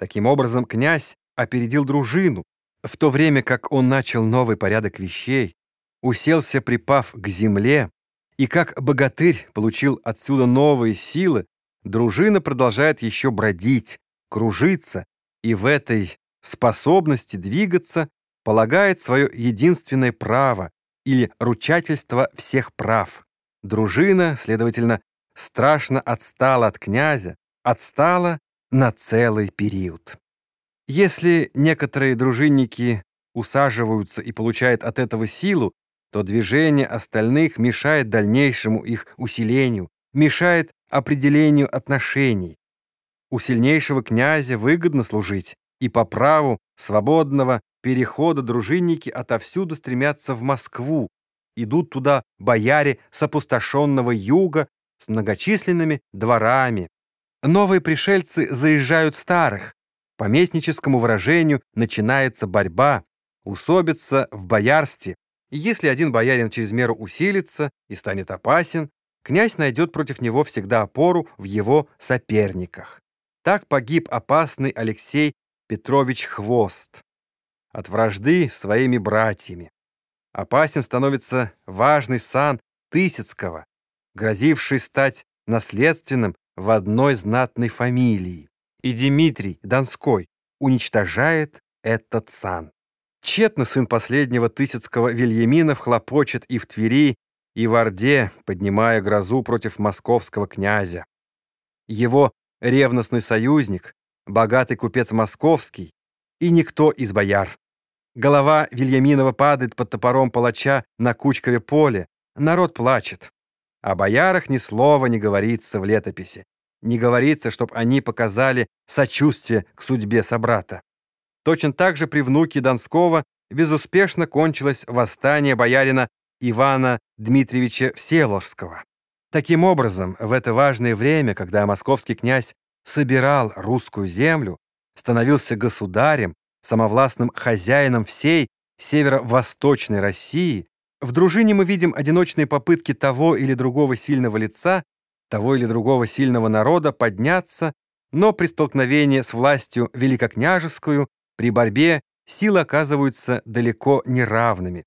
Таким образом, князь опередил дружину, в то время как он начал новый порядок вещей, уселся, припав к земле, и как богатырь получил отсюда новые силы, дружина продолжает еще бродить, кружиться, и в этой способности двигаться полагает свое единственное право или ручательство всех прав. Дружина, следовательно, страшно отстала от князя, отстала на целый период. Если некоторые дружинники усаживаются и получают от этого силу, то движение остальных мешает дальнейшему их усилению, мешает определению отношений. У сильнейшего князя выгодно служить, и по праву свободного перехода дружинники отовсюду стремятся в Москву, идут туда бояре с опустошенного юга с многочисленными дворами. Новые пришельцы заезжают старых. По местническому выражению начинается борьба, усобица в боярстве. И если один боярин через меру усилится и станет опасен, князь найдет против него всегда опору в его соперниках. Так погиб опасный Алексей Петрович Хвост от вражды своими братьями. Опасен становится важный сан Тысяцкого, грозивший стать наследственным в одной знатной фамилии. И Дмитрий Донской уничтожает этот сан. Тщетно сын последнего Тысяцкого Вильяминов хлопочет и в Твери, и в Орде, поднимая грозу против московского князя. Его ревностный союзник, богатый купец московский, и никто из бояр. Голова Вильяминова падает под топором палача на Кучкове поле. Народ плачет. О боярах ни слова не говорится в летописи. Не говорится, чтоб они показали сочувствие к судьбе собрата. Точно так же при внуке Донского безуспешно кончилось восстание боярина Ивана Дмитриевича Всеволожского. Таким образом, в это важное время, когда московский князь собирал русскую землю, становился государем, самовластным хозяином всей северо-восточной России, в дружине мы видим одиночные попытки того или другого сильного лица, того или другого сильного народа подняться, но при столкновении с властью великокняжескую, при борьбе силы оказываются далеко неравными.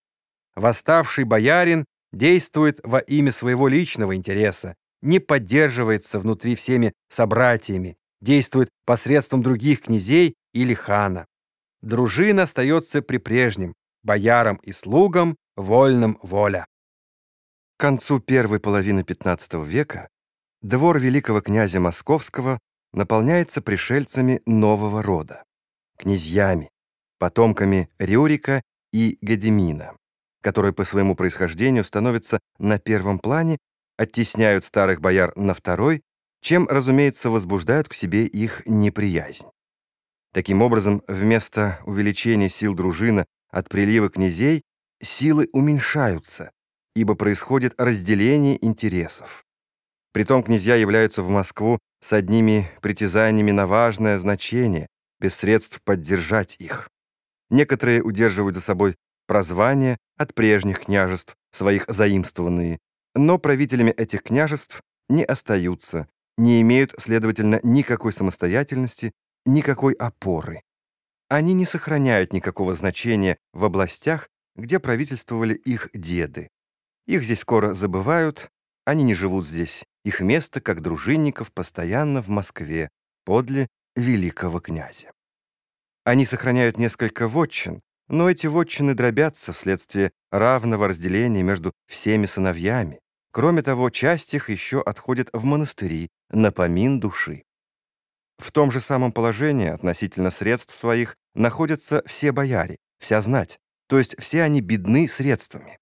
Восставший боярин действует во имя своего личного интереса, не поддерживается внутри всеми собратьями, действует посредством других князей или хана. Дружина остается при прежнем, боярам и слугам вольным воля. К концу первой половины XV века двор великого князя Московского наполняется пришельцами нового рода, князьями, потомками Рюрика и Гадимина, которые по своему происхождению становятся на первом плане, оттесняют старых бояр на второй, чем, разумеется, возбуждают к себе их неприязнь. Таким образом, вместо увеличения сил дружины от прилива князей, силы уменьшаются, ибо происходит разделение интересов. Притом князья являются в Москву с одними притязаниями на важное значение, без средств поддержать их. Некоторые удерживают за собой прозвания от прежних княжеств, своих заимствованные, но правителями этих княжеств не остаются, не имеют, следовательно, никакой самостоятельности никакой опоры. Они не сохраняют никакого значения в областях, где правительствовали их деды. Их здесь скоро забывают, они не живут здесь. Их место, как дружинников, постоянно в Москве, подле великого князя. Они сохраняют несколько вотчин, но эти вотчины дробятся вследствие равного разделения между всеми сыновьями. Кроме того, часть их еще отходит в монастыри на помин души. В том же самом положении относительно средств своих находятся все бояре, вся знать, то есть все они бедны средствами.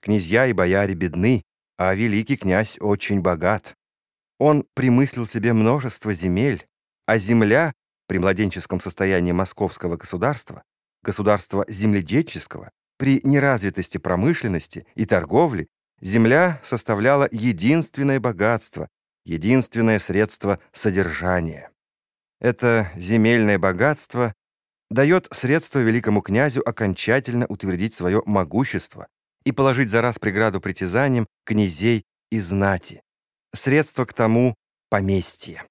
Князья и бояре бедны, а великий князь очень богат. Он примыслил себе множество земель, а земля при младенческом состоянии московского государства, государства земледельческого, при неразвитости промышленности и торговли, земля составляла единственное богатство, единственное средство содержания. Это земельное богатство дает средства великому князю окончательно утвердить свое могущество и положить за раз преграду притязаниям князей и знати. Средство к тому — поместье.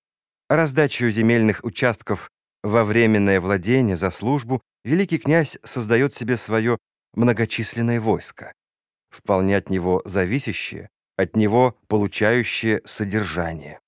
Раздачу земельных участков Во временное владение за службу великий князь создает себе свое многочисленное войско, вполне от него зависящее, от него получающее содержание.